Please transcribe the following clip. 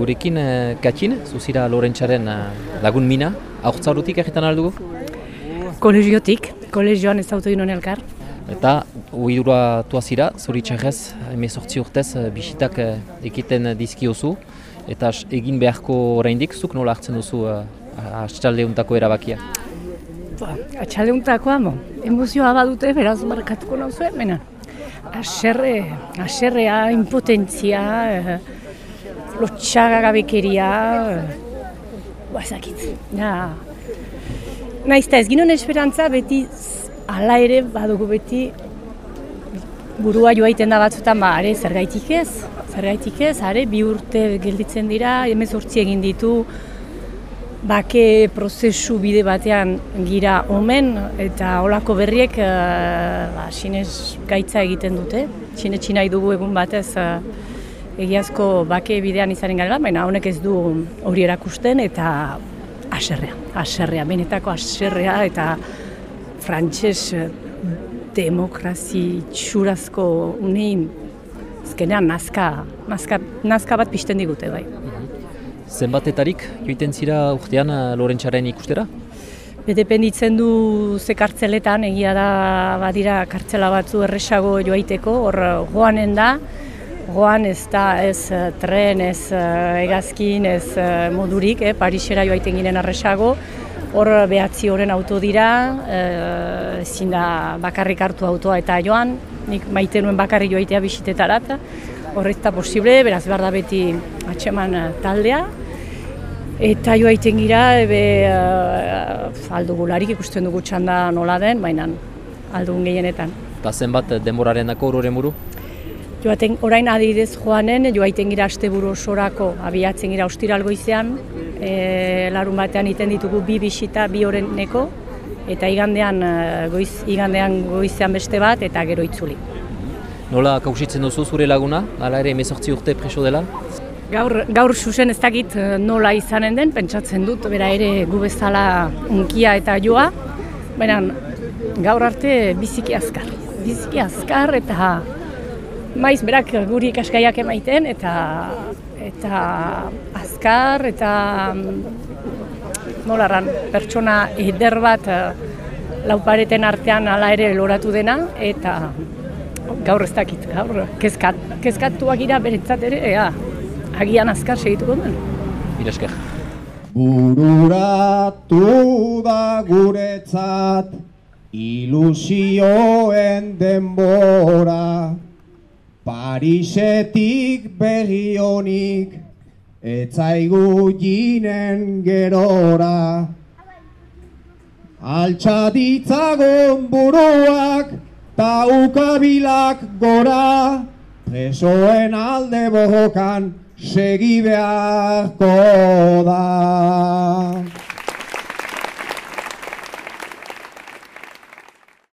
Gurekin uh, Katxin, zuzira Lorentzaren uh, lagun mina, aurtzaurutik egiten aldugu? Kolegiotik, kolegioan ez auto ginen elkar. Eta uidura tuazira, zuri txarrez, emezortzi urtez, uh, bisitak uh, ekiten dizkiozu, eta egin beharko oraindik zuk nola hartzen duzu uh, atxalde erabakia? Ba, atxalde untakoa, mo, emozioa badute, beraz markatuko nauzue, mena. Aserre, aserrea, impotentzia, eh, lotxaga gabekeria, eh, ba, ezakit. Ja. Naizta ez ginen esperantza, beti ala ere badugu beti burua joaiten da batzutan, ba, are, zer gaitik ez? Zer gaitik ez, are, bi urte gelditzen dira, emez egin ditu, bake prozesu bide batean gira omen eta olako berriek uh, ba, sinez gaitza egiten dute. Sine txinai dugu egun batez uh, egiazko bake bidean izaren gara, baina honek ez du hori erakusten eta aserrea, aserrea, benetako aserrea eta frantses uh, demokrazi txurazko unein ezkenean nazka, nazka, nazka bat pisten digute bai. Zenbatetarik joiten zira urtean eh, Lorentzaren ikustera? Bedependitzen du ze kartzeletan, egia da badira kartzela batzu erresago joaiteko, hor joanen da, joan ez da ez eh, tren, ez eh, egazkin, ez modurik, eh, Parisera joaiten ginen erresago, hor behatzi horren auto dira, ezin da bakarrik hartu autoa eta joan, nik maite nuen bakarri joaitea bisitetarat, horrezta posible, beraz behar da beti atxeman taldea, Eta joa iten gira, ebe uh, aldugularik ikusten dugu txanda nola den, baina aldugun gehienetan. Eta zenbat denboraren dako horren buru? Joaten, orain adidez joanen, joa iten gira aste buru osorako, abiatzen gira austiralgo izan, e, larun batean iten ditugu bi bisita, bi neko, eta igandean, goiz, igandean goizean beste bat, eta gero itzuli. Nola kausitzen duzu zure laguna, hala ere emezortzi urte preso dela? Gaur, gaur susen ez dakit eh, nola izanen den, pentsatzen dut, bera ere gu bezala unkia eta joa, baina gaur arte biziki azkar. Biziki azkar eta maiz berak guri ikaskaiak emaiten eta eta azkar eta mm, nolarran pertsona eder bat eh, laupareten artean hala ere loratu dena eta gaur ez dakit, gaur kezkat, kezkatuak ira beretzat ere, ea, agian azkar segituko duen. Iresker. Bururatu da guretzat ilusioen denbora Parisetik begionik etzaigu jinen gerora Altxaditzagon buruak ta ukabilak gora Presoen alde bohokan segi beharko da.